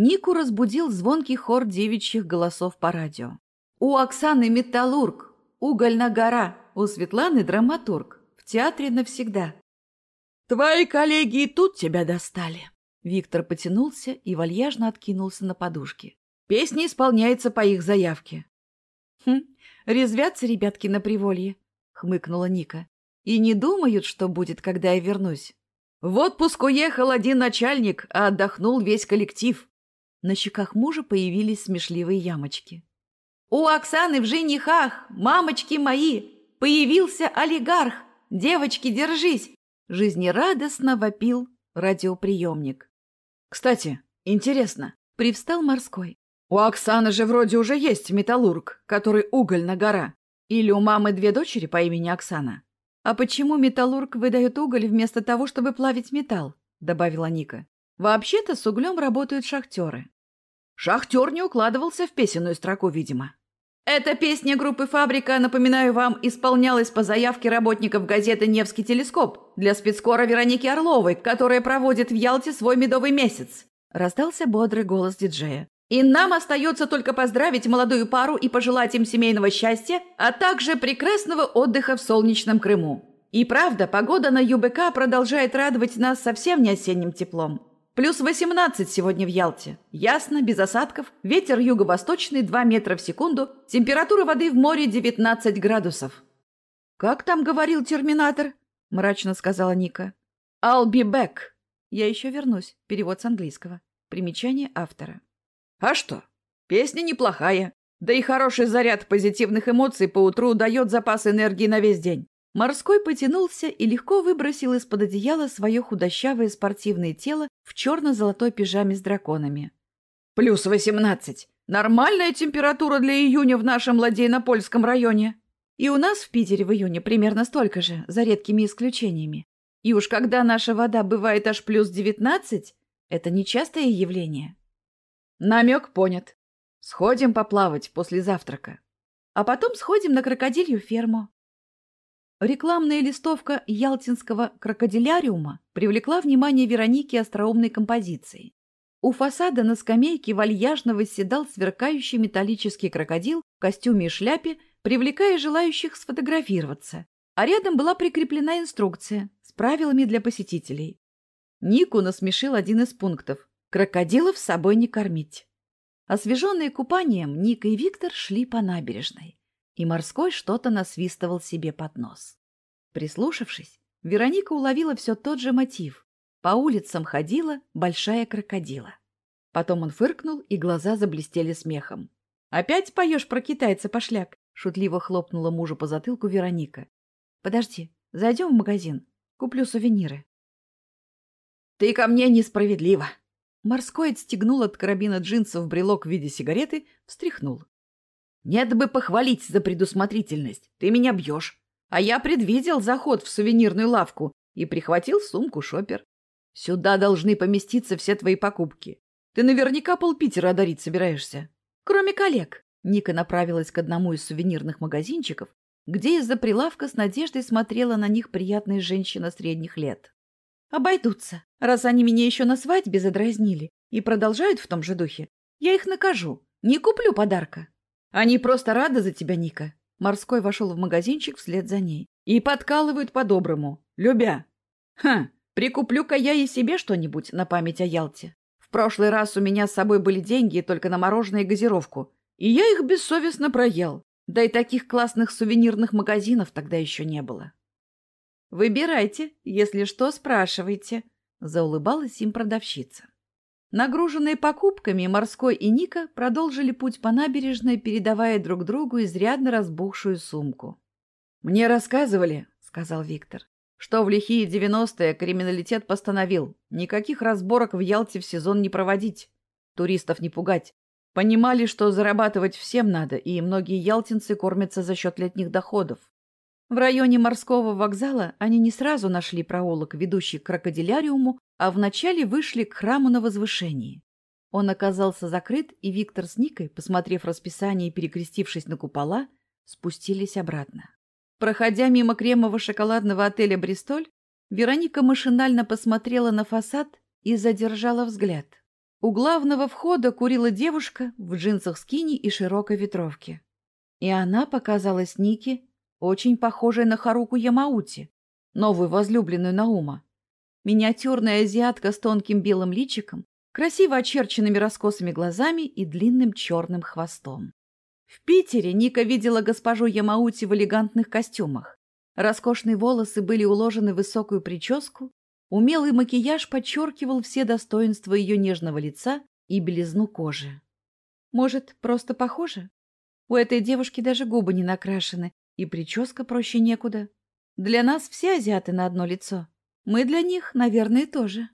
Нику разбудил звонкий хор девичьих голосов по радио. У Оксаны металлург, угольна гора, у Светланы драматург. В театре навсегда. Твои коллеги и тут тебя достали. Виктор потянулся и вальяжно откинулся на подушке. Песня исполняется по их заявке. Хм, резвятся ребятки на приволье, хмыкнула Ника. И не думают, что будет, когда я вернусь. В отпуск уехал один начальник, а отдохнул весь коллектив. На щеках мужа появились смешливые ямочки. «У Оксаны в женихах, мамочки мои, появился олигарх! Девочки, держись!» Жизнерадостно вопил радиоприемник. «Кстати, интересно», — привстал морской. «У Оксаны же вроде уже есть металлург, который уголь на гора. Или у мамы две дочери по имени Оксана?» «А почему металлург выдает уголь вместо того, чтобы плавить металл?» — добавила Ника. Вообще-то с углем работают шахтеры. Шахтер не укладывался в песенную строку, видимо. Эта песня группы «Фабрика», напоминаю вам, исполнялась по заявке работников газеты «Невский телескоп» для спецкора Вероники Орловой, которая проводит в Ялте свой медовый месяц. Раздался бодрый голос диджея. И нам остается только поздравить молодую пару и пожелать им семейного счастья, а также прекрасного отдыха в солнечном Крыму. И правда, погода на ЮБК продолжает радовать нас совсем не осенним теплом. Плюс 18 сегодня в Ялте. Ясно, без осадков. Ветер юго-восточный 2 метра в секунду. Температура воды в море 19 градусов. «Как там говорил терминатор?» – мрачно сказала Ника. «I'll be back». «Я еще вернусь». Перевод с английского. Примечание автора. «А что? Песня неплохая. Да и хороший заряд позитивных эмоций по утру дает запас энергии на весь день. Морской потянулся и легко выбросил из-под одеяла свое худощавое спортивное тело в черно-золотой пижаме с драконами. «Плюс восемнадцать. Нормальная температура для июня в нашем Ладейно-Польском районе». «И у нас в Питере в июне примерно столько же, за редкими исключениями. И уж когда наша вода бывает аж плюс девятнадцать, это нечастое явление». «Намек понят. Сходим поплавать после завтрака. А потом сходим на крокодилью ферму. Рекламная листовка Ялтинского крокодиляриума привлекла внимание Вероники остроумной композицией. У фасада на скамейке вальяжно восседал сверкающий металлический крокодил в костюме и шляпе, привлекая желающих сфотографироваться, а рядом была прикреплена инструкция с правилами для посетителей. Нику насмешил один из пунктов – крокодилов с собой не кормить. Освеженные купанием, Ника и Виктор шли по набережной и морской что-то насвистывал себе под нос. Прислушавшись, Вероника уловила все тот же мотив. По улицам ходила большая крокодила. Потом он фыркнул, и глаза заблестели смехом. «Опять поешь про китайца, пошляк?» — шутливо хлопнула мужу по затылку Вероника. «Подожди, зайдем в магазин. Куплю сувениры». «Ты ко мне несправедлива!» Морской отстегнул от карабина джинсов брелок в виде сигареты, встряхнул. Нет бы похвалить за предусмотрительность. Ты меня бьешь. А я предвидел заход в сувенирную лавку и прихватил сумку шопер. Сюда должны поместиться все твои покупки. Ты наверняка полпитера одарить собираешься. Кроме коллег. Ника направилась к одному из сувенирных магазинчиков, где из-за прилавка с надеждой смотрела на них приятная женщина средних лет. Обойдутся, раз они меня еще на свадьбе задразнили и продолжают в том же духе. Я их накажу, не куплю подарка. Они просто рады за тебя, Ника. Морской вошел в магазинчик вслед за ней. И подкалывают по-доброму, любя. Ха, прикуплю-ка я и себе что-нибудь на память о Ялте. В прошлый раз у меня с собой были деньги только на мороженое и газировку. И я их бессовестно проел. Да и таких классных сувенирных магазинов тогда еще не было. «Выбирайте, если что, спрашивайте», — заулыбалась им продавщица. Нагруженные покупками, Морской и Ника продолжили путь по набережной, передавая друг другу изрядно разбухшую сумку. «Мне рассказывали, — сказал Виктор, — что в лихие девяностые криминалитет постановил никаких разборок в Ялте в сезон не проводить, туристов не пугать. Понимали, что зарабатывать всем надо, и многие ялтинцы кормятся за счет летних доходов. В районе морского вокзала они не сразу нашли проулок, ведущий к крокодиляриуму, а вначале вышли к храму на возвышении. Он оказался закрыт, и Виктор с Никой, посмотрев расписание и перекрестившись на купола, спустились обратно. Проходя мимо кремово-шоколадного отеля «Бристоль», Вероника машинально посмотрела на фасад и задержала взгляд. У главного входа курила девушка в джинсах скини и широкой ветровке. И она показалась Нике очень похожей на Харуку Ямаути, новую возлюбленную Наума. Миниатюрная азиатка с тонким белым личиком, красиво очерченными раскосыми глазами и длинным черным хвостом. В Питере Ника видела госпожу Ямаути в элегантных костюмах. Роскошные волосы были уложены в высокую прическу, умелый макияж подчеркивал все достоинства ее нежного лица и белизну кожи. Может, просто похоже? У этой девушки даже губы не накрашены, и прическа проще некуда. Для нас все азиаты на одно лицо. Мы для них, наверное, тоже.